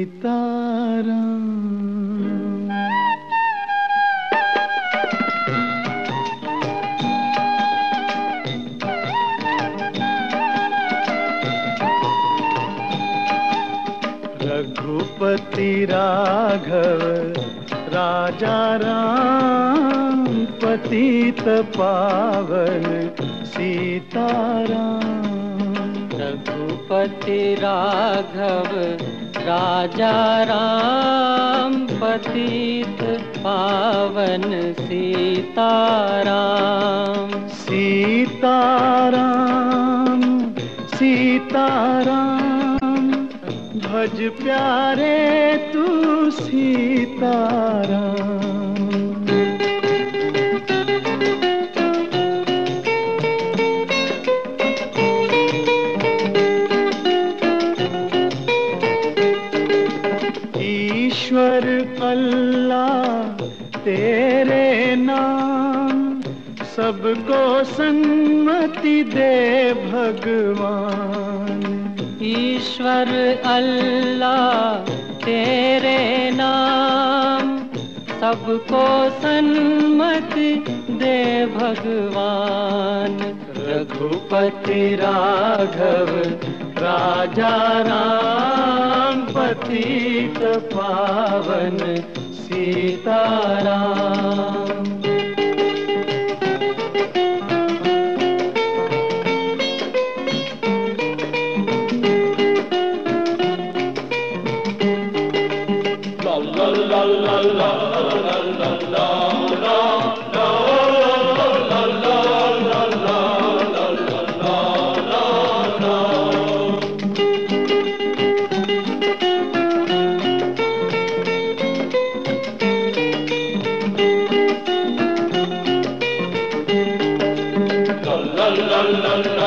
सीताराम रघुपति राघव राजा राम पतित पावन सीताराम। रघुपति राघव राजा राम पतित पावन सीताराम। सीताराम सीताराम भज प्यारे तू सीताराम। ईश्वर अल्लाह तेरे नाम सबको सन्मति दे भगवान। ईश्वर अल्लाह, तेरे नाम सबको सन्मति दे भगवान। रघुपति राघव, राजा राम। पतित पावन Sitaram La la la la la la la la la la la la